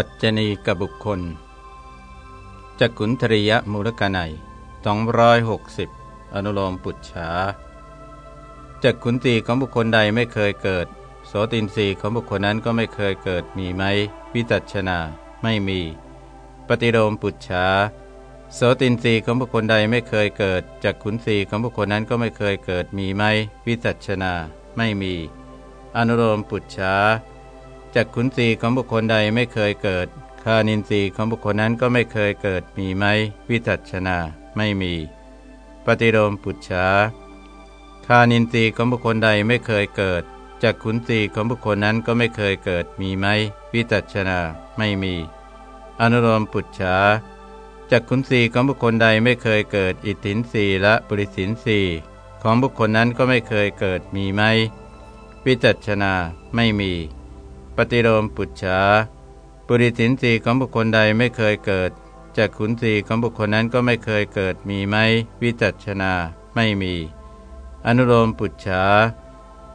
ปัจจณีกบุคคลจักขุนทริยมูลกนัย260 อนุโลมปุจฉาจักขุนตีของบุคคลใดไม่เคยเกิด โสตินรีของบุคคลนั้นก็ไม่เคยเกิดมีไหม วิจัชนา ไม่มี ปฏิโลมปุจฉาโสตินรีของบุคคลใดไม่เคยเกิดจักขุนตีของบุคคลนั้นก็ไม่เคยเกิดมีไหม วิจัชนา ไม่มี อนุโลมปุจฉา จากขุนสีของบุคคลใดไม่เคยเกิด คานินทรีของบุคคลนั้นก็ไม่เคยเกิดมีไหม วิจัชนาไม่มี ปฏิโลมปุจฉาคานินทรีของบุคคลใดไม่เคยเกิดจากขุนสีของบุคคลนั้นก็ไม่เคยเกิดมีไหม วิจัชนาไม่มี อนุโลมปุจฉาจากขุนสีของบุคคลใดไม่เคยเกิด อิทธินสีและบริสินสีของบุคคลนั้นก็ไม่เคยเกิดมีไหม วิจัชนาไม่มี ปฏิโลมปุจฉาปุริสินสีของบุคคลใดไม่เคยเกิดจากขุนสีของบุคคลนั้นก็ไม่เคยเกิดมีไหมวิจัชนาไม่มี อนุโลมปุจฉา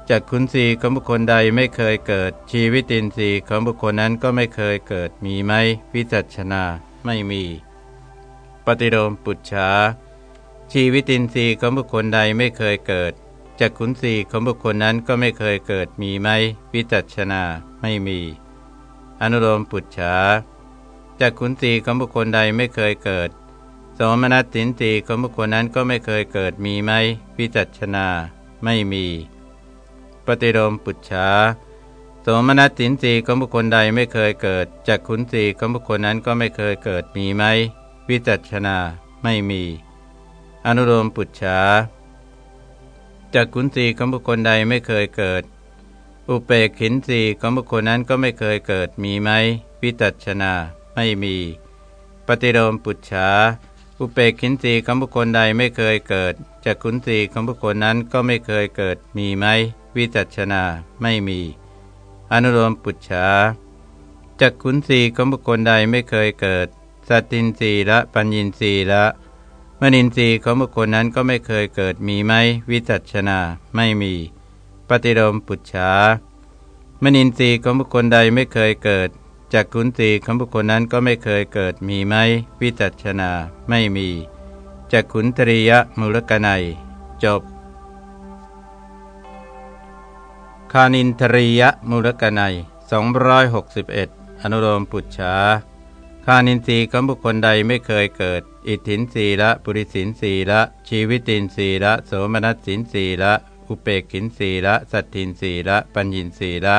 จากขุนสีของบุคคลใดไม่เคยเกิด ชีวิตินทรีย์ของบุคคลนั้นก็ไม่เคยเกิดมีไหมวิจัชนาไม่มี ปฏิโลมปุจฉาชีวิตินทรีย์ของบุคคลใดไม่เคยเกิดจากขุนสีของบุคคลนั้นก็ไม่เคยเกิดมีไหมวิจัชนา ไม่มี อนุโลมปุจฉาจากขุนสีของบุคคลใดไม่เคยเกิด สมนัตสินสีของบุคคลนั้นก็ไม่เคยเกิดมีไหมวิจัชนา ไม่มี ปฏิโลมปุจฉาสมนัตสินสีของบุคคลใดไม่เคยเกิดจากขุนสีของบุคคลนั้นก็ไม่เคยเกิดมีไหมวิจัชนา ไม่มี อนุโลมปุจฉาจากขุนสีของบุคคลใดไม่เคยเกิด อุเปกขินสีของบุคคลนั้นก็ไม่เคยเกิดมีไหมวิตัชนาไม่มี ปฏิโลมปุจฉาอุเปกขินสีของบุคคลใดไม่เคยเกิดจากขุนสีของบุคคลนั้นก็ไม่เคยเกิดมีไหมวิตัชนาไม่มี อนุโลมปุจฉาจากขุนสีของบุคคลใดไม่เคยเกิดสัตตินสีละปัญญินสีละมนินทรีย์ของบุคคลนั้นก็ไม่เคยเกิดมีไหมวิจัชนาไม่มี ปฏิโลมปุจฉามนินทรีย์ของบุคคลใดไม่เคยเกิดจากขุนตีของบุคคลนั้นก็ไม่เคยเกิดมีไหมวิจัชนาไม่มีจากขุนตริยมูลกนัย จบ คานินทริยมูลกนัย261 อนุโลมปุจฉาคานินทรีย์ของบุคคลใดไม่เคยเกิด อิทธินสีละปุริสินสีละชีวิตินสีละโสมนัสสินสีละ อุเปกินสีละ สัตทินสีละ ปัญญินสีละ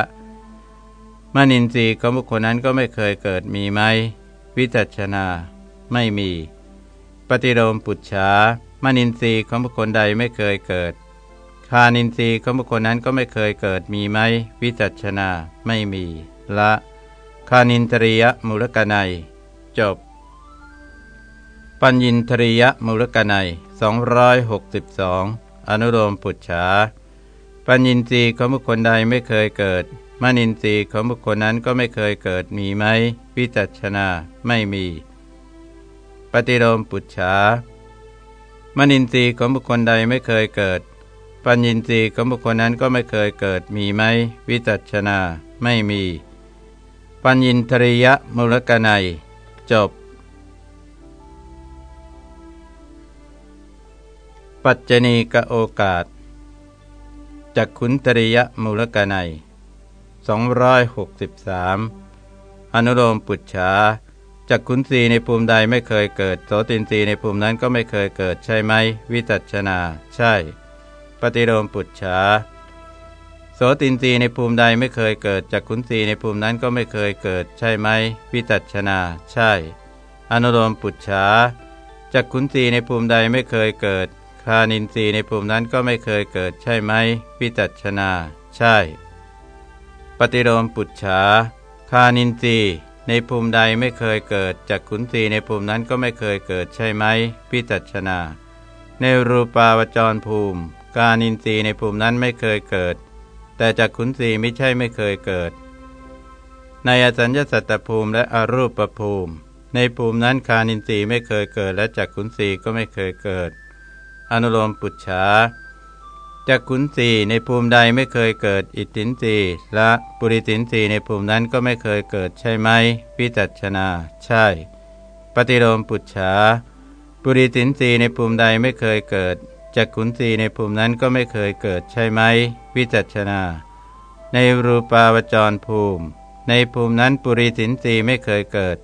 มนินทรีย์ของบุคคลนั้นก็ไม่เคยเกิดมีไหม วิจัชนา ไม่มี ปฏิโลมปุจฉามนินทรีย์ของบุคคลใดไม่เคยเกิด คานินทรีย์ของบุคคลนั้นก็ไม่เคยเกิดมีไหม วิจัชนา ไม่มี ละ คานินตริยมูลกนัย จบ ปัญญินทริยมูลกนัย262อ อนุโลมปุจฉาปัญญินทรีย์ของบุคคลใดไม่เคยเกิดมนินทรีย์ของบุคคลนั้นก็ไม่เคยเกิดมีไหม วิจัชนาไม่มี ปฏิโลมปุจฉามนินทรีย์ของบุคคลใดไม่เคยเกิด ปัญญินทรีย์ของบุคคลนั้นก็ไม่เคยเกิดมีไหม วิจัชนาไม่มี ปัญญินทริยมูลกนัย จบ ปัจจณีกโอกาสจากขุนตริยมูลกนัย263 อนุโลมปุจฉาจากขุนสีในภูมิใดไม่เคยเกิด โสตินสีในภูมินั้นก็ไม่เคยเกิดใช่ไหม วิจัชนา ใช่ ปฏิโลมปุจฉาโสตินสีในภูมิใดไม่เคยเกิดจากขุนสีในภูมินั้นก็ไม่เคยเกิด ใช่ไหม วิจัชนา ใช่ อนุโลมปุจฉาจากขุนสีในภูมิใดไม่เคยเกิด คานินสีในภูมินั้นก็ไม่เคยเกิดใช่ไหมวิจัชนา ใช่ ปฏิโลมปุจฉาคานินสีในภูมิใดไม่เคยเกิดจากขุนสีในภูมินั้นก็ไม่เคยเกิดใช่ไหมพิจัชนา ในรูปาวจรภูมิ กานินทรีในภูมินั้นไม่เคยเกิด แต่จากขุนสีไม่ใช่ไม่เคยเกิด ในอสัญญาสัตตภูมิและอรูปภูมิ ในภูมินั้นคานินทรีไม่เคยเกิด และจากขุนสีก็ไม่เคยเกิด อนุโลมปุจฉาจักขุนสีในภูมิใดไม่เคยเกิดอิทธินสีและปุริสินสีในภูมินั้นก็ไม่เคยเกิดใช่ไหมวิจัชนา ใช่ ปฏิโลมปุจฉาปุริสินสีในภูมิใดไม่เคยเกิดจักขุนสีในภูมินั้นก็ไม่เคยเกิดใช่ไหมวิจัชนา ในรูปาวจรภูมิ ในภูมินั้นปุริสินสีไม่เคยเกิด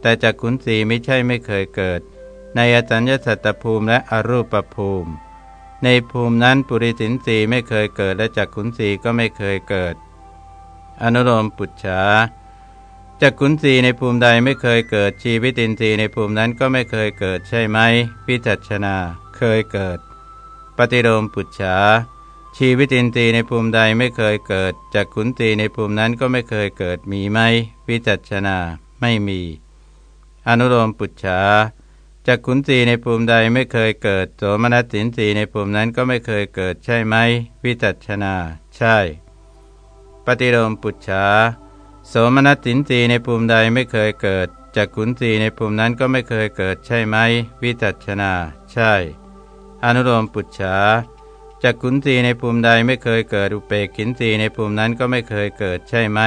แต่จักขุนสีไม่ใช่ไม่เคยเกิด ในอจัญญสัตตภูมิและอรูปภูมิ ในภูมินั้นปุริสินสีไม่เคยเกิดและจักขุนสีก็ไม่เคยเกิด อนุโลมปุจฉาจักขุนสีในภูมิใดไม่เคยเกิด ชีวิตินทรีย์ในภูมินั้นก็ไม่เคยเกิดใช่ไหมพิจัชนาเคยเกิด ปฏิโลมปุจฉาชีวิตินทรีย์ในภูมิใดไม่เคยเกิดจักขุนสีในภูมินั้นก็ไม่เคยเกิดมีไหมวิจัชนาไม่มี อนุโลมปุจฉา จากขุนสีในภูมิใดไม่เคยเกิด โสมนัสสินสีในภูมินั้นก็ไม่เคยเกิดใช่ไหม วิจัชนา ใช่ ปฏิโลมปุจฉาโสมนัสสินสีในภูมิใดไม่เคยเกิดจากขุนสีในภูมินั้นก็ไม่เคยเกิดใช่ไหม วิจัชนา ใช่ อนุโลมปุจฉาจากขุนสีในภูมิใดไม่เคยเกิดอุเปกขินสีในภูมินั้นก็ไม่เคยเกิดใช่ไหม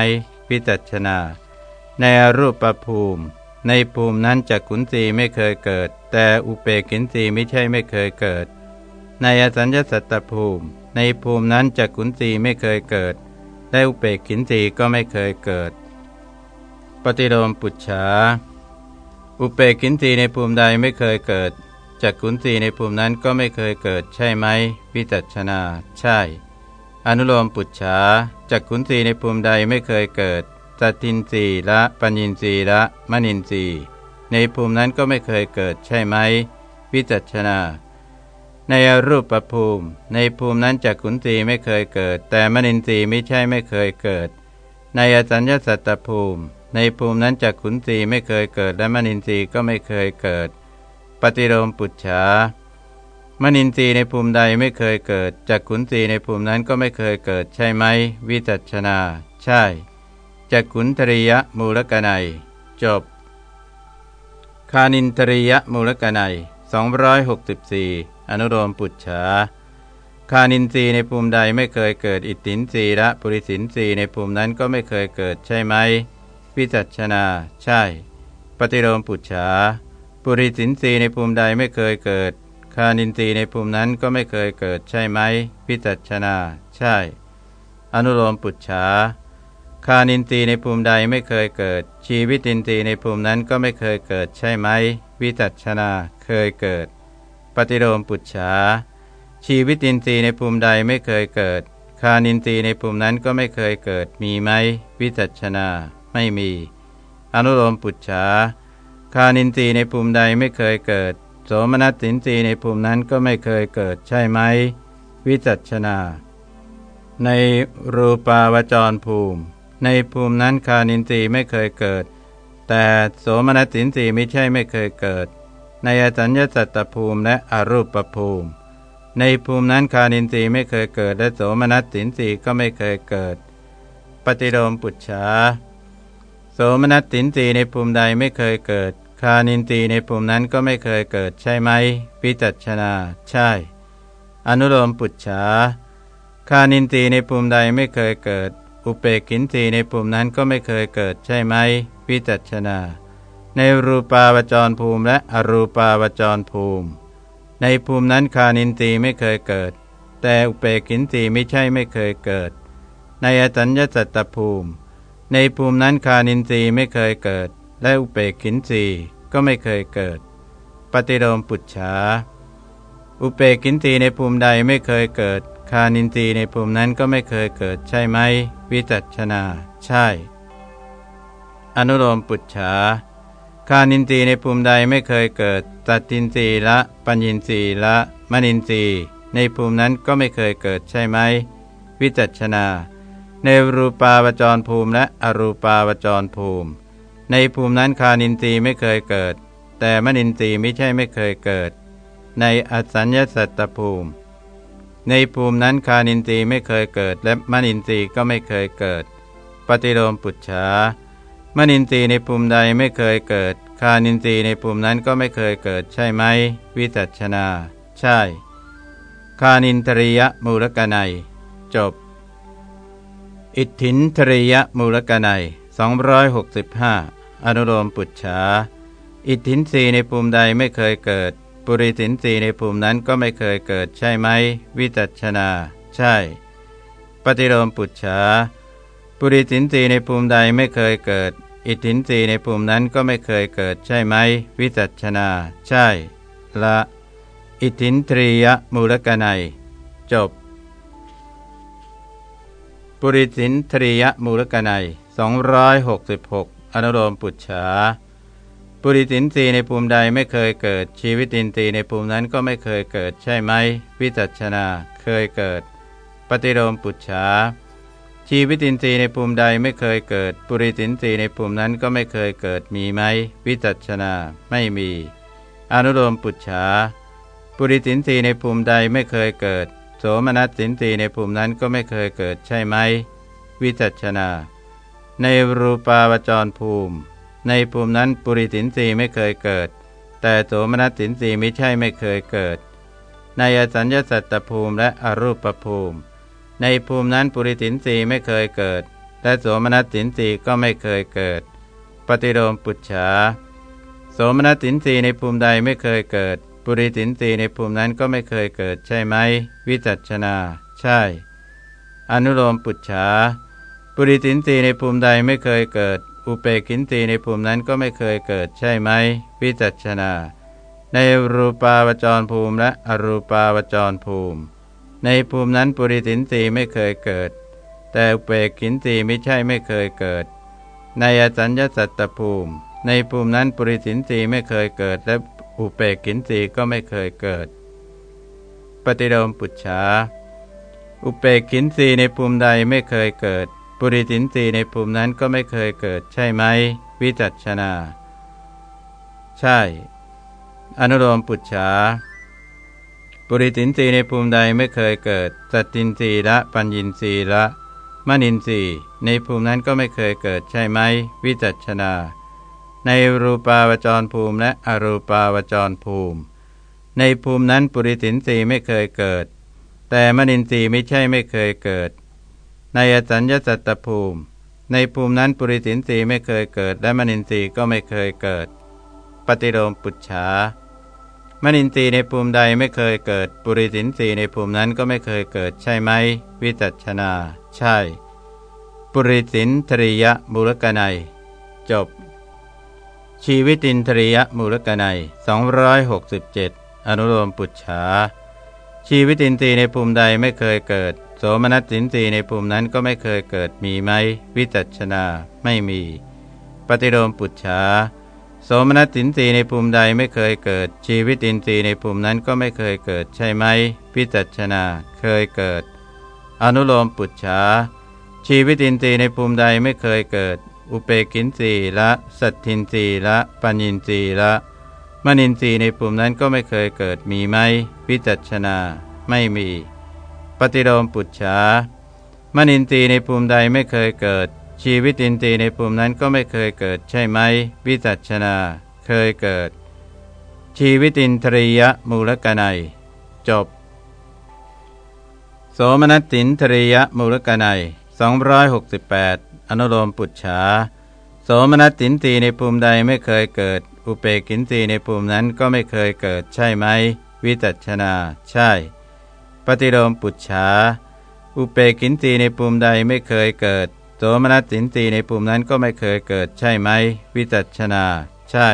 วิจัชนา ในอรูปภูมิ ในภูมินั้นจักขุนสีไม่เคยเกิด แต่อุเปกินสีไม่ใช่ไม่เคยเกิด ในอสัญญสัตตภูมิ ในภูมินั้นจักขุนสีไม่เคยเกิด และอุเปกินสีก็ไม่เคยเกิด ปฏิโลมปุจฉาอุเปกินสีในภูมิใดไม่เคยเกิดจักขุนสีในภูมินั้นก็ไม่เคยเกิดใช่ไหมวิจัชนา ใช่ อนุโลมปุจฉาจักขุนสีในภูมิใดไม่เคยเกิด สัตทินรีละปัญญินรีละมณินรีในภูมินั้นก็ไม่เคยเกิดใช่ไหม วิจัชนา ในอรูปประภูมิ ในภูมินั้นจักขุนสีไม่เคยเกิด แต่มณินทรีไม่ใช่ไม่เคยเกิด ในอสัญญสัตตภูมิ ในภูมินั้นจักขุนสีไม่เคยเกิด และมณินทรีก็ไม่เคยเกิด ปฏิโลมปุจฉามณินทรีในภูมิใดไม่เคยเกิดจักขุนสีในภูมินั้นก็ไม่เคยเกิดใช่ไหม วิจัชนา ใช่ จักขุนทริยมูลกนัย จบ คานินทริยมูลกนัย264 อนุโลมปุจฉาคานินทรีในภูมิใดไม่เคยเกิดอิทธินทรีและปุริสินทรีในภูมินั้นก็ไม่เคยเกิดใช่ไหมวิจัชนา ใช่ ปฏิโลมปุจฉาปุริสินทรีในภูมิใดไม่เคยเกิด คานินทรีในภูมินั้นก็ไม่เคยเกิดใช่ไหมวิจัชนา ใช่ อนุโลมปุจฉา คานินทรีในภูมิใดไม่เคยเกิด ชีวิตินทรีในภูมินั้นก็ไม่เคยเกิดใช่ไหม วิจัชนาเคยเกิด ปฏิโลมปุจฉาชีวิตินทรีในภูมิใดไม่เคยเกิด คานินทรีในภูมินั้นก็ไม่เคยเกิดมีไหม วิจัชนาไม่มี อนุโลมปุจฉาคานินทรีในภูมิใดไม่เคยเกิด โสมนัสสินทรีในภูมินั้นก็ไม่เคยเกิดใช่ไหม วิจัชนา ในรูปาวจรภูมิ ในภูมินั้นคานินทรีย์ไม่เคยเกิด แต่โสมนัสินทรีย์ไม่ใช่ไม่เคยเกิด ในอสัญญาสัตตภูมิและอรูปภูมิ ในภูมินั้นคานินทรีย์ไม่เคยเกิด และโสมนัสินทรีย์ก็ไม่เคยเกิด ปฏิโลมปุจฉาโสมนัสสินทรีย์ในภูมิใดไม่เคยเกิด คานินทรีย์ในภูมินั้นก็ไม่เคยเกิดใช่ไหมวิจัชนา ใช่ อนุโลมปุจฉาคานินทรีย์ในภูมิใดไม่เคยเกิด อุเปกินสีในภูมินั้นก็ไม่เคยเกิดใช่ไหมวิจัชนา ในรูปาวจรภูมิและอรูปาวจรภูมิ ในภูมินั้นคานินตีไม่เคยเกิด แต่อุเปกินตีไม่ใช่ไม่เคยเกิด ในอสัญญสัตตภูมิ ในภูมินั้นคานินตีไม่เคยเกิด และอุเปกินตีก็ไม่เคยเกิด ปฏิโลมปุจฉาอุเปกินตีในภูมิใดไม่เคยเกิด คานินทรีในภูมินั้นก็ไม่เคยเกิดใช่ไหม วิจัชนา ใช่ อนุโลมปุจฉาคานินทรีในภูมิใดไม่เคยเกิด ตัดตินทรีละ ปัญญินทรีละมณินทรีในภูมินั้นก็ไม่เคยเกิดใช่ไหม วิจัชนา ในรูปาวจรภูมิและอรูปาวจรภูมิ ในภูมินั้นคานินทรีไม่เคยเกิด แต่มณินทรีไม่ใช่ไม่เคยเกิด ในอสัญญาสัตตภูมิ ในภูมินั้นคานินทรีไม่เคยเกิด และมนินทรีก็ไม่เคยเกิด ปฏิโลมปุจฉามนินทรีในภูมิใดไม่เคยเกิด คานินทรีในภูมินั้นก็ไม่เคยเกิดใช่ไหม วิจัชนา ใช่ คานินทริยมูลกนัย จบ อิทธินทริยมูลกนัย265 อนุโลมปุจฉาอิทธินสีในภูมิใดไม่เคยเกิด ปุริสินสีในภูมินั้นก็ไม่เคยเกิดใช่ไหม วิจัชนา ใช่ ปฏิโลมปุจฉาปุริสินสีในภูมิใดไม่เคยเกิด อิทธินสีในภูมินั้นก็ไม่เคยเกิดใช่ไหม วิจัชนา ใช่ ละ อิทธินทรียมูลกนัย จบ ปุริสินทรียมูลกนัย266 อนุโลมปุจฉา ปุริสินทรีในภูมิใดไม่เคยเกิด ชีวิตินทรีในภูมินั้นก็ไม่เคยเกิดใช่ไหม วิจัชนาเคยเกิด ปฏิโลมปุจฉาชีวิตินทรีในภูมิใดไม่เคยเกิด ปุริสินทรีในภูมินั้นก็ไม่เคยเกิดมีไหม วิจัชนาไม่มี อนุโลมปุจฉาปุริสินทรีในภูมิใดไม่เคยเกิด โสมนัสสินทรีในภูมินั้นก็ไม่เคยเกิดใช่ไหม วิจัชนา ในรูปาวจรภูมิ ในภูมินั้นปุริสินทรีไม่เคยเกิด แต่โสมนัสสินทรีไม่ใช่ไม่เคยเกิด ในอสัญญาสัตตภูมิและอรูปภูมิ ในภูมินั้นปุริสินทรีไม่เคยเกิด และโสมนัสสินทรีก็ไม่เคยเกิด ปฏิโลมปุจฉาโสมนัสสินทรีในภูมิใดไม่เคยเกิด ปุริสินสีในภูมินั้นก็ไม่เคยเกิดใช่ไหม วิจัชนา ใช่ อนุโลมปุจฉาปุริสินสีในภูมิใดไม่เคยเกิด อุเปกินสีในภูมินั้นก็ไม่เคยเกิดใช่ไหมวิจัชนา ในรูปาวจรภูมิและอรูปาวจรภูมิ ในภูมินั้นปุริสินสีไม่เคยเกิด แต่อุเปกินสีไม่ใช่ไม่เคยเกิด ในอสัญญสัตตภูมิ ในภูมินั้นปุริสินสีไม่เคยเกิด และอุเปกินสีก็ไม่เคยเกิด ปฏิโลมปุจฉาอุเปกินสีในภูมิใดไม่เคยเกิด ปุริสินสีในภูมินั้นก็ไม่เคยเกิดใช่ไหม วิจัชนา ใช่ อนุโลมปุจฉาปุริสินสีในภูมิใดไม่เคยเกิดสตินสีละ ปัญญินสีละมณินสีในภูมินั้นก็ไม่เคยเกิดใช่ไหม วิจัชนา ในรูปาวจรภูมิและอรูปาวจรภูมิ ในภูมินั้นปุริสินสีไม่เคยเกิด แต่มนินทรีไม่ใช่ไม่เคยเกิด ในอสัญญาสัตตภูมิ ในภูมินั้นปุริสินสีไม่เคยเกิด และมนินทรีย์ก็ไม่เคยเกิด ปฏิโลมปุจฉามนินทรีย์ในภูมิใดไม่เคยเกิด ปุริสินสีในภูมินั้นก็ไม่เคยเกิด ใช่ไหม วิจัชนา ใช่ ปุริสินทริยบุรกนัย จบ ชีวิตินทริยมูลกนัย267 อนุโลมปุจฉาชีวิตินทรีในภูมิใดไม่เคยเกิด โสมนัสสินทรีในภูมินั้นก็ไม่เคยเกิดมีไหม วิจัชนาไม่มี ปฏิโลมปุจฉาโสมนัสสินทรีในภูมิใดไม่เคยเกิด ชีวิตินทรีในภูมินั้นก็ไม่เคยเกิดใช่ไหมวิจัชนาเคยเกิด อนุโลมปุจฉาชีวิตินทรีในภูมิใดไม่เคยเกิด อุเปกินสีละสัตทินสีละปัญญินสีละมณินสีในภูมินั้นก็ไม่เคยเกิดมีไหมวิจัชนาไม่มี ปฏิโลมปุจฉามณินสีในภูมิใดไม่เคยเกิด ชีวิตินทรีในภูมินั้นก็ไม่เคยเกิดใช่ไหม วิจัชนา เคยเกิด ชีวิตินทรียมูลกนัย จบ โสมนัสตินทรียมูลกนัย268 อนุโลมปุจฉาโสมนัสสินตีในภูมิใดไม่เคยเกิด อุเปกินตีในภูมินั้นก็ไม่เคยเกิดใช่ไหม วิจัชนา ใช่ ปฏิโลมปุจฉาอุเปกินตีในภูมิใดไม่เคยเกิดโสมนัสสินตีในภูมินั้นก็ไม่เคยเกิดใช่ไหม วิจัชนา ใช่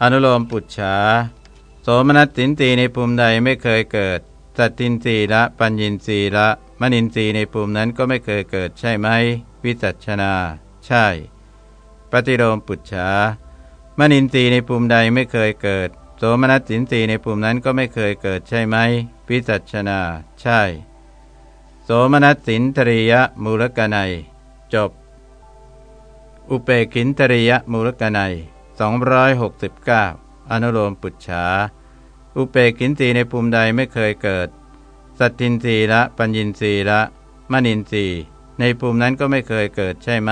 อนุโลมปุจฉาโสมนัสสินตีในภูมิใดไม่เคยเกิดสัตตินรีละ ปัญญินรีละมณินทรีในภูมินั้นก็ไม่เคยเกิดใช่ไหม วิจัชนา ใช่ ปฏิโลมปุจฉามณินทรีในภูมิใดไม่เคยเกิด โสมนัสสินทรีในภูมินั้นก็ไม่เคยเกิดใช่ไหมวิจัชนา ใช่ โสมนัสสินทริยมูลกนัย จบ อุเปกินทริยมูลกนัย269 อนุโลมปุจฉา อุเปกินทรีในภูมิใดไม่เคยเกิด สัตทินทรีละ ปัญญินทรีละมณินทรีในภูมินั้นก็ไม่เคยเกิดใช่ไหม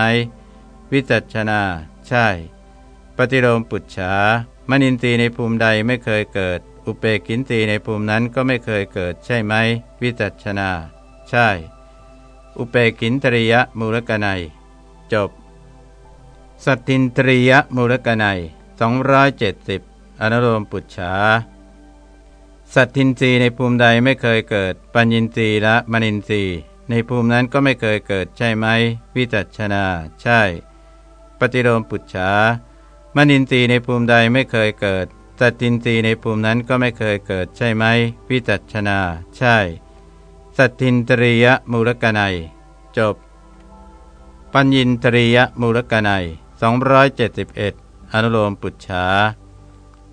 วิจัชนา ใช่ ปฏิโลมปุจฉา มณินทรีในภูมิใดไม่เคยเกิด อุเปกินตีในภูมินั้นก็ไม่เคยเกิดใช่ไหม วิจัชนา ใช่ อุเปกินตริยมูลกนัย จบ สัตตินตริยมูลกนัย270 อนุโลมปุจฉาสัตทินรีในภูมิใดไม่เคยเกิด ปัญญินรีและมณินทรีในภูมินั้นก็ไม่เคยเกิดใช่ไหม วิจัชนา ใช่ ปฏิโลมปุจฉา มณินทรีในภูมิใดไม่เคยเกิดสัตตินรีในภูมินั้นก็ไม่เคยเกิดใช่ไหมวิจัชนา ใช่ สัตทินตริยมูลกนัย จบ ปัญญินตริยมูลกนัย271 อนุโลมปุจฉา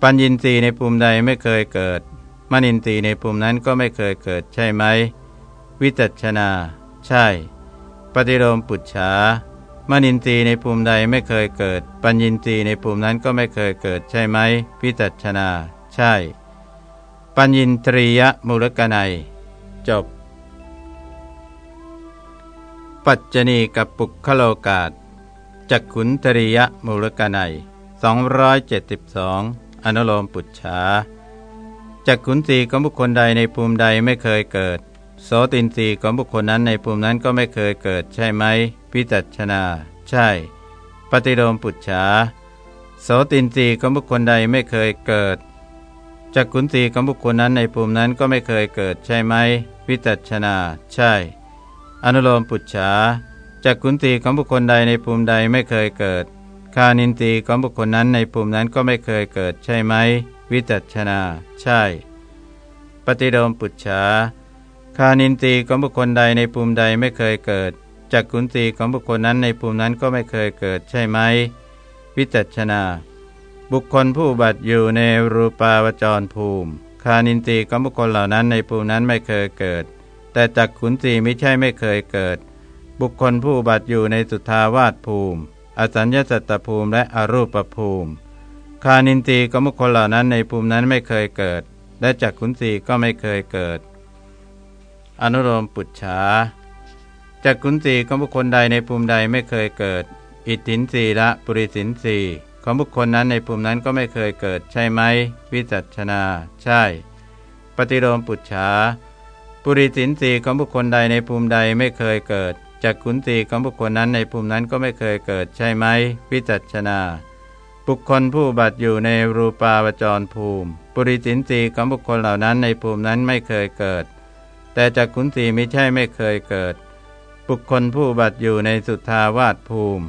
ปัญญินทรีในภูมิใดไม่เคยเกิดมนินทรีในภูมินั้นก็ไม่เคยเกิดใช่ไหม วิจัชนา ใช่ ปฏิโลมปุจฉา มนินทรีในภูมิใดไม่เคยเกิด ปัญญินทรีในภูมินั้นก็ไม่เคยเกิดใช่ไหมวิจัชนา ใช่ ปัญญินตรียมูลกนัย จบ ปัจจณีกับปุคโลกาศจักขุนตริยมูลกนัย272 อนุโลมปุจฉาจากขุนสีของบุคคลใดในภูมิใดไม่เคยเกิด โสตินสีของบุคคลนั้นในภูมินั้นก็ไม่เคยเกิดใช่ไหม พิจัชนา ใช่ ปฏิโลมปุจฉาโสตินสีของบุคคลใดไม่เคยเกิดจากขุนสีของบุคคลนั้นในภูมินั้นก็ไม่เคยเกิดใช่ไหม วิจัชนา ใช่ อนุโลมปุจฉาจากขุนสีของบุคคลใดในภูมิใดไม่เคยเกิด คานินตีของบุคคลนั้นในภูมินั้นก็ไม่เคยเกิดใช่ไหม วิจัชนา ใช่ ปฏิโดมปุจฉาคานินตีของบุคคลใดในภูมิใดไม่เคยเกิด จักขุนตีของบุคคลนั้นในภูมินั้นก็ไม่เคยเกิดใช่ไหมวิจัชนา บุคคลผู้บัตอยู่ในรูปาวจรภูมิคานินตีของบุคคลเหล่านั้นในภูมินั้นไม่เคยเกิด แต่จักขุนตีไม่ใช่ไม่เคยเกิด บุคคลผู้บัตอยู่ในสุทาวาสภูมิ อสัญญาสัตตภูมิและอรูปภูมิคานินตีก็บุคคลเหล่านั้นในภูมินั้นไม่เคยเกิด และจักขุนสีก็ไม่เคยเกิด อนุโลมปุจฉา จักขุนสีของบุคคลใดในภูมิใดไม่เคยเกิด อิทธินสีละปุริสินสีของบุคคลนั้นในภูมินั้นก็ไม่เคยเกิดใช่ไหม วิจัชนา ใช่ ปฏิโลมปุจฉาปุริสินสีของบุคคลใดในภูมิใดไม่เคยเกิดจักขุนสีของบุคคลนั้นในภูมินั้นก็ไม่เคยเกิดใช่ไหม วิจัชนา บุคคลผู้บัตอยู่ในรูปาวจรภูมิ ปุริสินสีของบุคคลเหล่านั้นในภูมินั้นไม่เคยเกิด แต่จากขุนสีไม่ใช่ไม่เคยเกิด บุคคลผู้บัติอยู่ในสุทาวาสภูมิ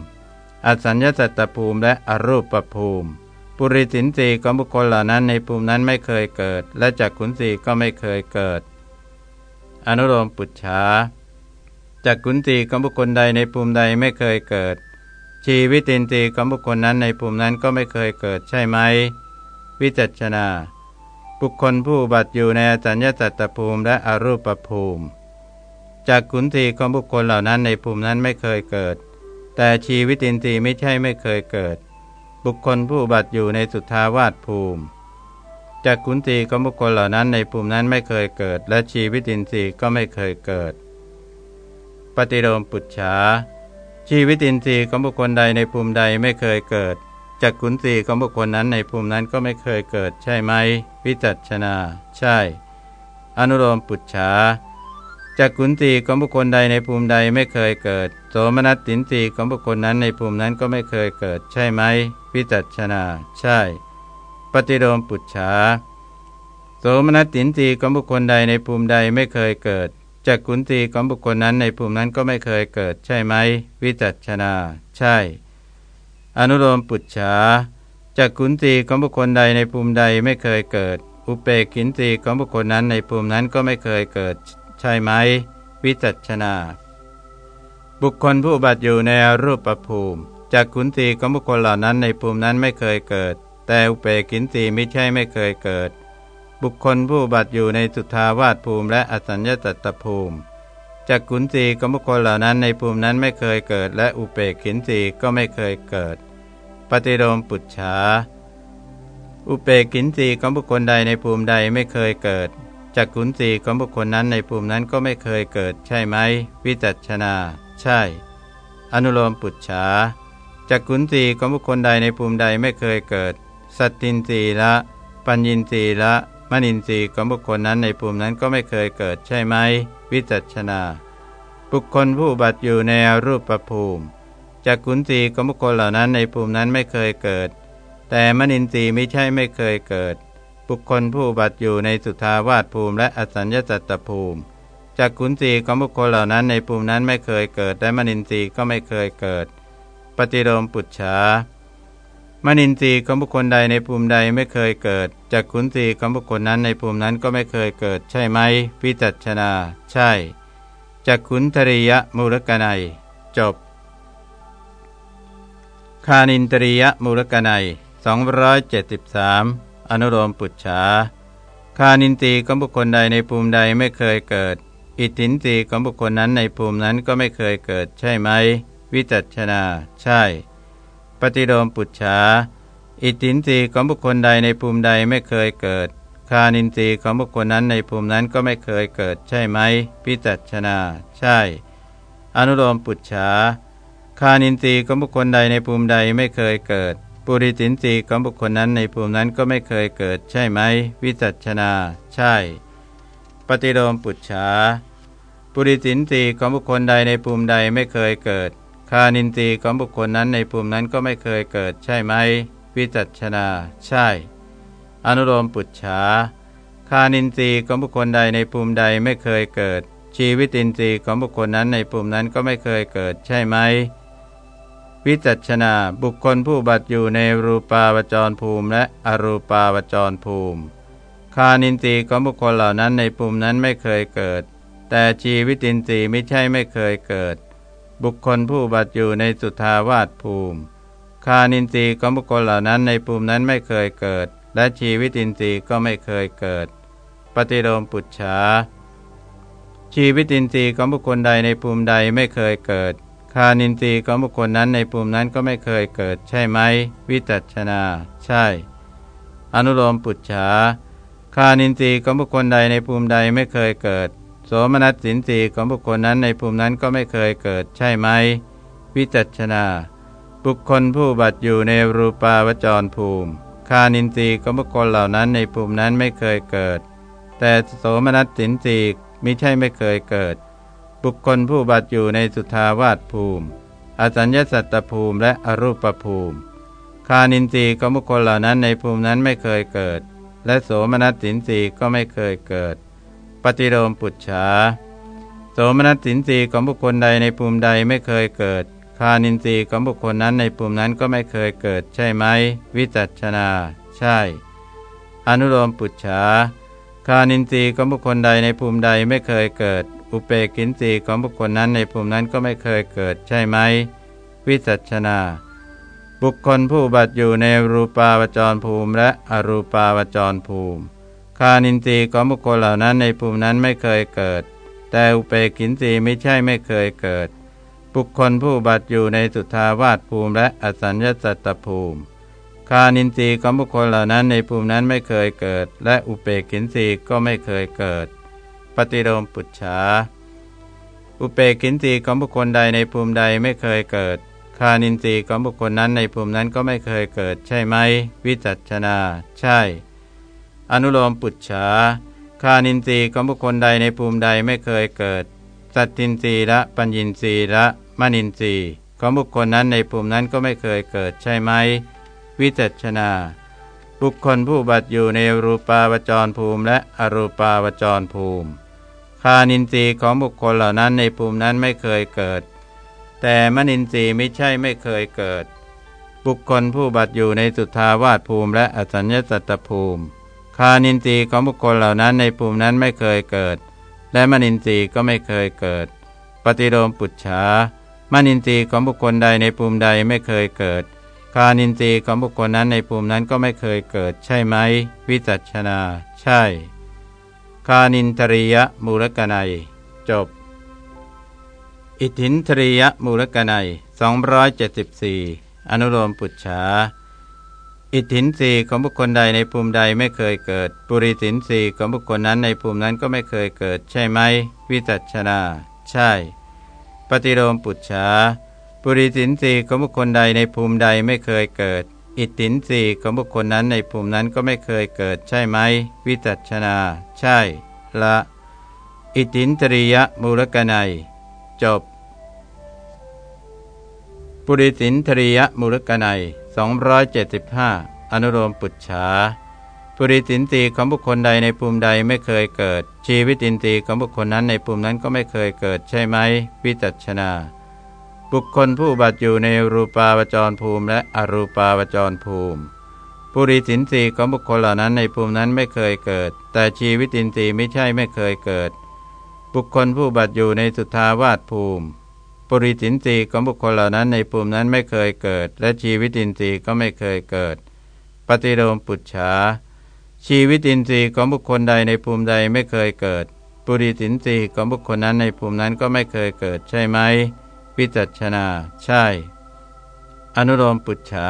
อสัญญาสัตตภูมิและอรูปภูมิ ปุริสินสีของบุคคลเหล่านั้นในภูมินั้นไม่เคยเกิด และจากขุนสีก็ไม่เคยเกิด อนุโลมปุจฉาจากขุนสีของบุคคลใดในภูมิใดไม่เคยเกิด ชีวิตินทรีย์ของบุคคลนั้นในภูมินั้นก็ไม่เคยเกิดใช่ไหม วิจัชนา บุคคลผู้บัติอยู่ในอสัญญาสัตตภูมิและอรูปภูมิ จากขุนทีของบุคคลเหล่านั้นในภูมินั้นไม่เคยเกิด แต่ชีวิตินทรีย์ไม่ใช่ไม่เคยเกิด บุคคลผู้บัตอยู่ในสุทธาวาสภูมิจากขุนทีของบุคคลเหล่านั้นในภูมินั้นไม่เคยเกิด และชีวิตินทรีย์ก็ไม่เคยเกิด ปฏิโลมปุจฉาชีวิตินทรีย์ของบุคคลใดในภูมิใดไม่เคยเกิดจากขุนสีของบุคคลนั้นในภูมินั้นก็ไม่เคยเกิด ใช่ไหม วิจัชนา ใช่ อนุโลมปุจฉา จากขุนสีของบุคคลใดในภูมิใดไม่เคยเกิด โสมนัสตินสีของบุคคลนั้นในภูมินั้นก็ไม่เคยเกิด ใช่ไหมวิจัชนา ใช่ ปฏิโลมปุจฉาโสมนัสตินสีของบุคคลใดในภูมิใดไม่เคยเกิดจากขุนตีของบุคคลนั้นในภูมินั้นก็ไม่เคยเกิด ใช่ไหมวิจัชนา ใช่ อนุโลมปุจฉาจากขุนตีของบุคคลใดในภูมิใดไม่เคยเกิด อุเปกินตีของบุคคลนั้นในภูมินั้นก็ไม่เคยเกิด ใช่ไหม วิจัชนา บุคคลผู้บัติอยู่ในรูปประภูมิจากขุนตีของบุคคลเหล่านั้นในภูมินั้นไม่เคยเกิด แต่อุเปกินตีไม่ใช่ไม่เคยเกิด บุคคลผู้บัตอยู่ในสุทาวาสภูมิ และอสัญญาตตภูมิจากขุนสีของบุคคลเหล่านั้นในภูมินั้นไม่เคยเกิด และอุเปกินสีก็ไม่เคยเกิด ปฏิโลมปุจฉาอุเปกินสีของบุคคลใดในภูมิใดไม่เคยเกิด จากขุนสีของบุคคลนั้นในภูมินั้นก็ไม่เคยเกิดใช่ไหม วิจัชนา ใช่ อนุโลมปุจฉาจากขุนสีของบุคคลใดในภูมิใดไม่เคยเกิด สัตตินสีละ ปัญญินสีละมนินทรีย์ของบุคคลนั้นในภูมินั้นก็ไม่เคยเกิดใช่ไหม วิจัชนา บุคคลผู้บัติอยู่ในรูปประภูมิจากขุนศีของบุคคลเหล่านั้นในภูมินั้นไม่เคยเกิด แต่มนินทรีย์ไม่ใช่ไม่เคยเกิด บุคคลผู้บัติอยู่ในสุทาวาสภูมิและอสัญญาจัตตภูมิจากขุนศีของบุคคลเหล่านั้นในภูมินั้นไม่เคยเกิดและมนินทรีย์ก็ไม่เคยเกิด ปฏิโลมปุจฉามนินทรีย์ของบุคคลใดในภูมิใดไม่เคยเกิดจากขุนศีของบุคคลนั้นในภูมินั้นก็ไม่เคยเกิด ใช่ไหมวิจัชนา ใช่จากขุนทริยมูลกนัย จบ คานินตริยมูลกนัย273 อนุโลมปุจฉาคานินตีของบุคคลใดในภูมิใดไม่เคยเกิด อิทธินตีของบุคคลนั้นในภูมินั้นก็ไม่เคยเกิดใช่ไหม วิจัชนา ใช่ ปฏิโลมปุจฉาอิทธินรีของบุคคลใดในภูมิใดไม่เคยเกิด คานินทรีของบุคคลนั้นในภูมินั้นก็ไม่เคยเกิดใช่ไหมพิจัชนา ใช่ อนุโลมปุจฉาคานินทรีของบุคคลใดในภูมิใดไม่เคยเกิด ปุริสินทรีของบุคคลนั้นในภูมินั้นก็ไม่เคยเกิดใช่ไหม วิจัชนา ใช่ ปฏิโลมปุจฉาปุริสินทรีของบุคคลใดในภูมิใดไม่เคยเกิด คานินทีของบุคคลนั้นในภูมินั้นก็ไม่เคยเกิดใช่ไหม วิจัชนา ใช่ อนุโลมปุจฉาคานินทรีย์ของบุคคลใดในภูมิใดไม่เคยเกิด ชีวิตินทรีย์ของบุคคลนั้นในภูมินั้นก็ไม่เคยเกิดใช่ไหม วิจัชนาบุคคลผู้บัตอยู่ในรูปาวจรภูมิและอรูปาวจรภูมิ คานินทรีย์ของบุคคลเหล่านั้นในภูมินั้นไม่เคยเกิด แต่ชีวิตินทรีย์ไม่ใช่ไม่เคยเกิด บุคคลผู้บัตอยู่ในสุทาวาสภูมิ คานินทรีย์ของบุคคลเหล่านั้นในภูมินั้นไม่เคยเกิด และชีวิตินทรีย์ก็ไม่เคยเกิด ปฏิโลมปุจฉาชีวิตินทรีย์ของบุคคลใดในภูมิใดไม่เคยเกิด คานินทรีย์ของบุคคลนั้นในภูมินั้นก็ไม่เคยเกิดใช่ไหม วิจัชนา ใช่ อนุโลมปุจฉาคานินทรีย์ของบุคคลใดในภูมิใดไม่เคยเกิด โสมนัสสินสีของบุคคลนั้นในภูมินั้นก็ไม่เคยเกิดใช่ไหม วิจัชนา บุคคลผู้บัตอยู่ในรูปาวจรภูมิ คานินทรีย์ของบุคคลเหล่านั้นในภูมินั้นไม่เคยเกิด แต่โสมนัสสินสีมิใช่ไม่เคยเกิด บุคคลผู้บัตอยู่ในสุทาวาสภูมิ อสัญญสัตตภูมิและอรูปภูมิ คานินทรีย์ของบุคคลเหล่านั้นในภูมินั้นไม่เคยเกิด และโสมนัสสินสีก็ไม่เคยเกิด ปฏิโลมปุจฉาโสมนัสสินสีของบุคคลใดในภูมิใดไม่เคยเกิด คานินทรีย์ของบุคคลนั้นในภูมินั้นก็ไม่เคยเกิด ใช่ไหม วิจัชนา ใช่ อนุโลมปุจฉาคานินทรีย์ของบุคคลใดในภูมิใดไม่เคยเกิด อุเปกินทรีของบุคคลนั้นในภูมินั้นก็ไม่เคยเกิดใช่ไหม วิจัชนา บุคคลผู้บัตอยู่ในรูปาวจรภูมิและอรูปาวจรภูมิ คานินทรีย์ของบุคคลเหล่านั้นในภูมินั้นไม่เคยเกิด แต่อุเปกินทรีไม่ใช่ไม่เคยเกิด บุคคลผู้บัตอยู่ในสุทาวาสภูมิและอสัญญสัตตภูมิคานินทรีย์ของบุคคลเหล่านั้นในภูมินั้นไม่เคยเกิด และอุเปกินทรีย์ก็ไม่เคยเกิด ปฏิโลมปุจฉาอุเปกินทรีของบุคคลใดในภูมิใดไม่เคยเกิด คานินทรีของบุคคลนั้นในภูมินั้นก็ไม่เคยเกิดใช่ไหม วิจัชนา ใช่ อนุโลมปุจฉาคานินทรีของบุคคลใดในภูมิใดไม่เคยเกิด สัตตินทรีย์ละปัญญินทรีย์ละมณินทรีของบุคคลนั้นในภูมินั้นก็ไม่เคยเกิดใช่ไหม วิจัชนา บุคคลผู้บัตอยู่ในรูปาวจรภูมิและอรูปาวจรภูมิ คานินทรีย์ของบุคคลเหล่านั้นในภูมินั้นไม่เคยเกิด แต่มณินทรีย์ไม่ใช่ไม่เคยเกิด บุคคลผู้บัตอยู่ในสุทาวาสภูมิและอสัญญาสัตตภูมิ คานินทรีย์ของบุคคลเหล่านั้นในภูมินั้นไม่เคยเกิด และมนินทรีย์ก็ไม่เคยเกิด ปฏิโลมปุจฉามนินทรีย์ของบุคคลใดในภูมิใดไม่เคยเกิด คานินทรีย์ของบุคคลนั้นในภูมินั้นก็ไม่เคยเกิด ใช่ไหม วิจัชนา ใช่ คานินทริยมูลกนัย จบ อิทธินทริยมูลกนัย274 อนุโลมปุจฉาอิทธินสีของบุคคลใดในภูมิใดไม่เคยเกิด ปุริสินสีของบุคคลนั้นในภูมินั้นก็ไม่เคยเกิด ใช่ไหม วิจัชนา ใช่ ปฏิโลมปุจฉาปุริสินสีของบุคคลใดในภูมิใดไม่เคยเกิด อิทธินรีของบุคคลนั้นในภูมินั้นก็ไม่เคยเกิดใช่ไหม วิจัชนา ใช่ ละ อิทธินตริยมูลกนัย จบ ปุริสินทริยมูลกนัย275 อนุโลมปุจฉาปุริสินตีของบุคคลใดในภูมิใดไม่เคยเกิด ชีวิตินตีของบุคคลนั้นในภูมินั้นก็ไม่เคยเกิดใช่ไหม วิจัชนา บุคคลผู้บัติอยู่ในรูปาวจรภูมิและอรูปาวจรภูมิปุริสินสีของบุคคลเหล่านั้นในภูมินั้นไม่เคยเกิด แต่ชีวิตินทรีย์ไม่ใช่ไม่เคยเกิด บุคคลผู้บัติอยู่ในสุทาวาสภูมิปุริสินสีของบุคคลเหล่านั้นในภูมินั้นไม่เคยเกิด และชีวิตินทรีย์ก็ไม่เคยเกิด ปฏิโลมปุจฉาชีวิตินทรีย์ของบุคคลใดในภูมิใดไม่เคยเกิด ปุริสินทรีย์ของบุคคลนั้นในภูมินั้นก็ไม่เคยเกิดใช่ไหม วิจัชนา ใช่ อนุโลมปุจฉา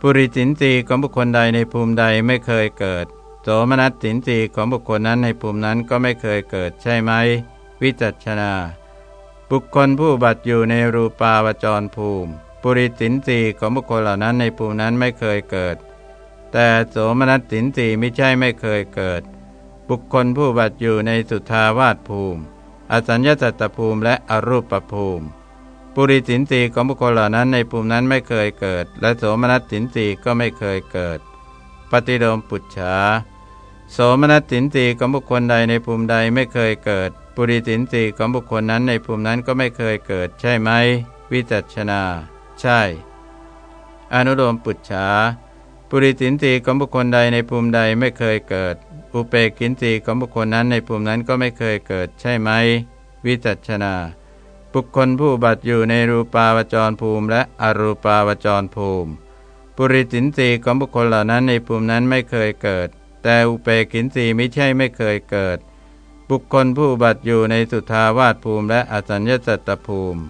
ปุริสินสีของบุคคลใดในภูมิใดไม่เคยเกิด โสมนัสสินสีของบุคคลนั้นในภูมินั้นก็ไม่เคยเกิดใช่ไหม วิจัชนา บุคคลผู้บัตอยู่ในรูปาวจรภูมิ ปุริสินสีของบุคคลเหล่านั้นในภูมินั้นไม่เคยเกิด แต่โสมนัสสินสีไม่ใช่ไม่เคยเกิด บุคคลผู้บัตอยู่ในสุทาวาสภูมิ อสัญญาสัตตภูมิและอรูปภูมิ ปุริสินสีของบุคคลเหล่านั้นในภูมินั้นไม่เคยเกิด และโสมนัสสินสีก็ไม่เคยเกิด ปฏิโลมปุจฉาโสมนัสสินสีของบุคคลใดในภูมิใดไม่เคยเกิด ปุริสินสีของบุคคลนั้นในภูมินั้นก็ไม่เคยเกิด ใช่ไหม วิจัชนา ใช่ อนุโลมปุจฉาปุริสินสีของบุคคลใดในภูมิใดไม่เคยเกิด อุเปกินสีของบุคคลนั้นในภูมินั้นก็ไม่เคยเกิด ใช่ไหม วิจัชนา บุคคลผู้บัตอยู่ในรูปาวจรภูมิ และอรูปาวจรภูมิ ปุริสินสีของบุคคลเหล่านั้นในภูมินั้นไม่เคยเกิด แต่อุเปกินสีไม่ใช่ไม่เคยเกิด บุคคลผู้บัตอยู่ในสุทาวาสภูมิ และอสัญญสัตตภูมิ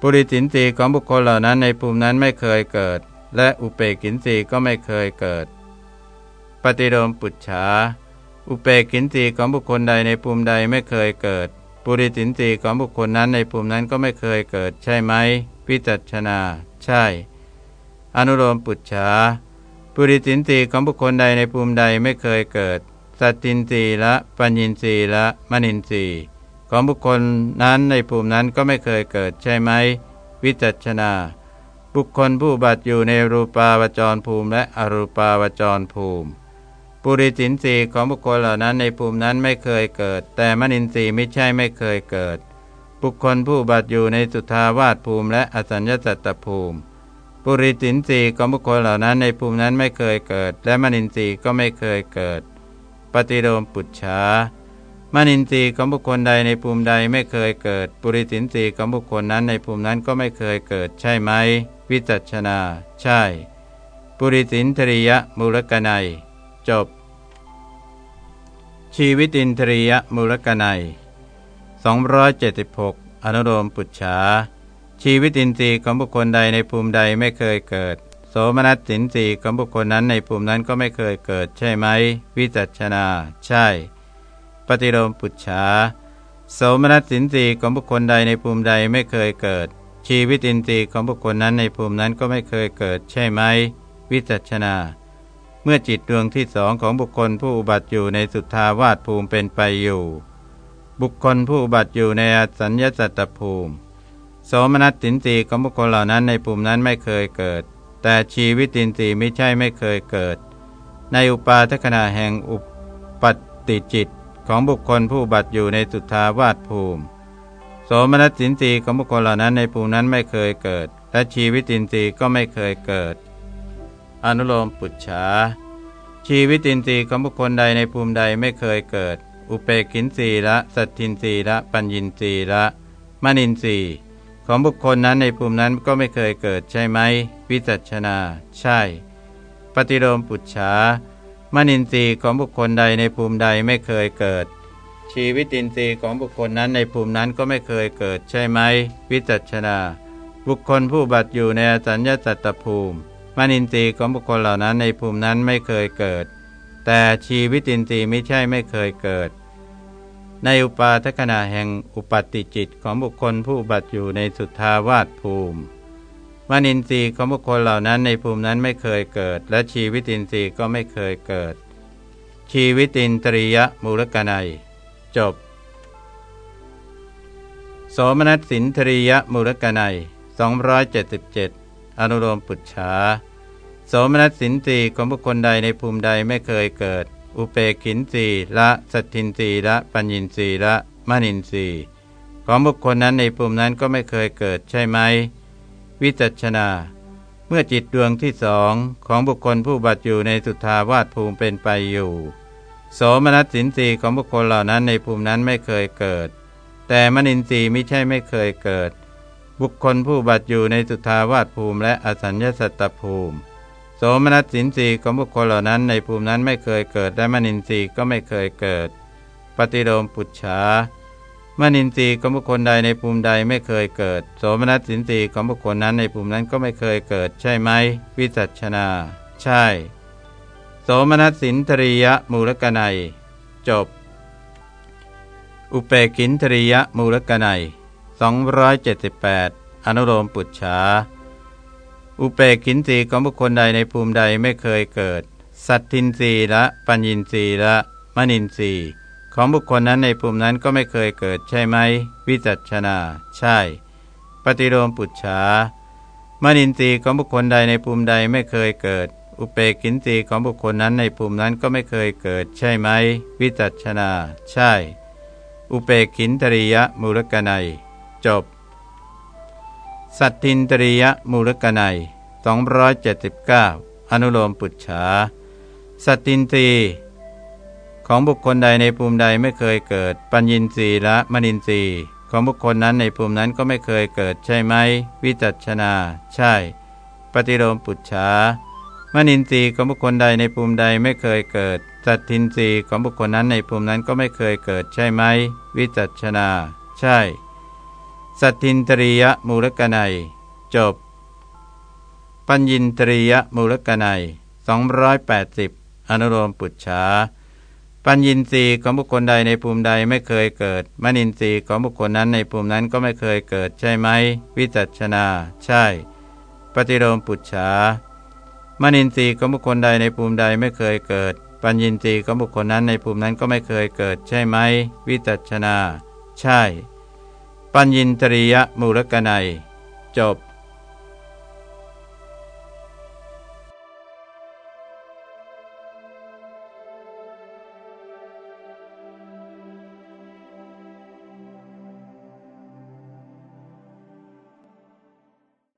ปุริสินสีของบุคคลเหล่านั้นในภูมินั้นไม่เคยเกิด และอุเปกินสีก็ไม่เคยเกิด ปฏิโลมปุจฉาอุเปกินตีของบุคคลใดในภูมิใดไม่เคยเกิด ปุริสินตีของบุคคลนั้นในภูมินั้นก็ไม่เคยเกิดใช่ไหมพิจัชนา ใช่ อนุโลมปุจฉาปุริสินตีของบุคคลใดในภูมิใดไม่เคยเกิด สัตตินตีละปัญญินตีละมณินตีของบุคคลนั้นในภูมินั้นก็ไม่เคยเกิดใช่ไหมวิจัชนา บุคคลผู้บัตอยู่ในรูปาวจรภูมิและอรูปาวจรภูมิ ปุริสินสีของบุคคลเหล่านั้นในภูมินั้นไม่เคยเกิด แต่มนินทรีย์ไม่ใช่ไม่เคยเกิด บุคคลผู้บัตอยู่ในสุทาวาสภูมิ และอสัญญาสัตตภูมิ ปุริสินสีของบุคคลเหล่านั้นในภูมินั้นไม่เคยเกิด และมนินทรีย์ก็ไม่เคยเกิด ปฏิโลมปุจฉามนินทรีย์ของบุคคลใดในภูมิใดไม่เคยเกิด ปุริสินสีของบุคคลนั้นในภูมินั้นก็ไม่เคยเกิด ใช่ไหม วิจัชนา ใช่ ปุริสินทริยมูลกนัย จบ ชีวิตินทรียมูลกนัย276 อนุโลมปุจฉา ชีวิตินทรีย์ของบุคคลใดในภูมิใดไม่เคยเกิด โสมนัสสินทรีย์ของบุคคลนั้นในภูมินั้นก็ไม่เคยเกิดใช่ไหม วิจัชนา ใช่ ปฏิโลมปุจฉา โสมนัสสินทรีย์ของบุคคลใดในภูมิใดไม่เคยเกิด ชีวิตินทรีย์ของบุคคลนั้นในภูมินั้นก็ไม่เคยเกิดใช่ไหม วิจัชนา เมื่อจิตดวงที่สองของบุคคลผู้อุบัติอยู่ในสุทธาวาสภูมิเป็นไปอยู่ บุคคลผู้อุบัติอยู่ในอสัญญาสัตตภูมิโสมนัสตินตีของบุคคลเหล่านั้นในภูมินั้นไม่เคยเกิด แต่ชีวิตินตีไม่ใช่ไม่เคยเกิด ในอุปาทขณะแห่งอุปัติจิตของบุคคลผู้บัติอยู่ในสุทธาวาสภูมิ โสมนัสสินตีของบุคคลเหล่านั้นในภูมินั้นไม่เคยเกิด และชีวิตินทรีย์ก็ไม่เคยเกิด อนุโลมปุจฉาชีวิตินทรีย์ของบุคคลใดในภูมิใดไม่เคยเกิด อุเปกินสีละสัตทินสีละ ปัญญินสีละมณินสีของบุคคลนั้นในภูมินั้นก็ไม่เคยเกิดใช่ไหม วิจัชนา ใช่ ปฏิโลมปุจฉามณินทรีย์ของบุคคลใดในภูมิใดไม่เคยเกิด ชีวิตินทรีย์ของบุคคลนั้นในภูมินั้นก็ไม่เคยเกิดใช่ไหม วิจัชนา บุคคลผู้บัตอยู่ในอสัญญาสัตตภูมิ มนินทรีย์ของบุคคลเหล่านั้นในภูมินั้นไม่เคยเกิด แต่ชีวิตินทรีย์ไม่ใช่ไม่เคยเกิด ในอุปาทขณะแห่งอุปติจิตของบุคคลผู้บัติอยู่ในสุทธาวาสภูมิมนินทรีย์ของบุคคลเหล่านั้นในภูมินั้นไม่เคยเกิด และชีวิตินทรีย์ก็ไม่เคยเกิด ชีวิตินตรียมูลกนัย จบ โสมนัสสินทรียมูลกนัย277 อนุโลมปุจฉา โสมนัสสินตีของบุคคลใดในภูมิใดไม่เคยเกิด อุเปกินตีละสัตทินตีละปัญญินตีละมณินตีของบุคคลนั้นในภูมินั้นก็ไม่เคยเกิดใช่ไหม วิจัชนา เมื่อจิตดวงที่สองของบุคคลผู้บัตอยู่ในสุทาวาสภูมิเป็นไปอยู่ โสมนัสสินตีของบุคคลเหล่านั้นในภูมินั้นไม่เคยเกิด แต่มณินทรีย์ไม่ใช่ไม่เคยเกิด บุคคลผู้บัตอยู่ในสุทาวาสภูมิและอสัญญสัตตภูมิ โสมนัสสินสีของบุคคลเหล่านั้นในภูมินั้นไม่เคยเกิดและมนินทรีย์ก็ไม่เคยเกิด ปฏิโลมปุจฉามนินทรีย์ของบุคคลใดในภูมิใดไม่เคยเกิด โสมนัสสินสีของบุคคลนั้นในภูมินั้นก็ไม่เคยเกิด ใช่ไหม วิจัชนา ใช่ โสมนัสสินทริยมูลกนัย จบ อุเปกินทริยมูลกนัย278 อนุโลมปุจฉา อุเปกินสีของบุคคลใดในภูมิใดไม่เคยเกิด สัตทินรีละปัญญินรีละมณินรีของบุคคลนั้นในภูมินั้นก็ไม่เคยเกิดใช่ไหม วิจัชนา ใช่ ปฏิโลมปุจฉามณินทรีของบุคคลใดในภูมิใดไม่เคยเกิด อุเปกินสีของบุคคลนั้นในภูมินั้นก็ไม่เคยเกิด ใช่ไหม วิจัชนา ใช่ อุเปกินตริยมูลกนัย จบ สัตทินตริยมูลกนัย279 อนุโลมปุจฉา สัตตินรีของบุคคลใดในภูมิใดไม่เคยเกิด ปัญญินทรีและมณินทรีของบุคคลนั้นในภูมินั้นก็ไม่เคยเกิดใช่ไหม วิจัชนา ใช่ ปฏิโลมปุจฉามณินทรีของบุคคลใดในภูมิใดไม่เคยเกิด สัตทินทรีของบุคคลนั้นในภูมินั้นก็ไม่เคยเกิดใช่ไหม วิจัชนา ใช่ สัตทินตรียมูลกนัย จบ ปัญญินตรียมูลกนัย280 อนุโลมปุจฉาปัญญินทรีของบุคคลใดในภูมิใดไม่เคยเกิดมณินทรีของบุคคลนั้นในภูมินั้นก็ไม่เคยเกิดใช่ไหม วิจัชนา ใช่ ปฏิโลมปุจฉามณินทรีของบุคคลใดในภูมิใดไม่เคยเกิด ปัญญินทรีของบุคคลนั้นในภูมินั้นก็ไม่เคยเกิดใช่ไหม วิจัชนา ใช่ ปัญญินตริยมูลกนัย จบ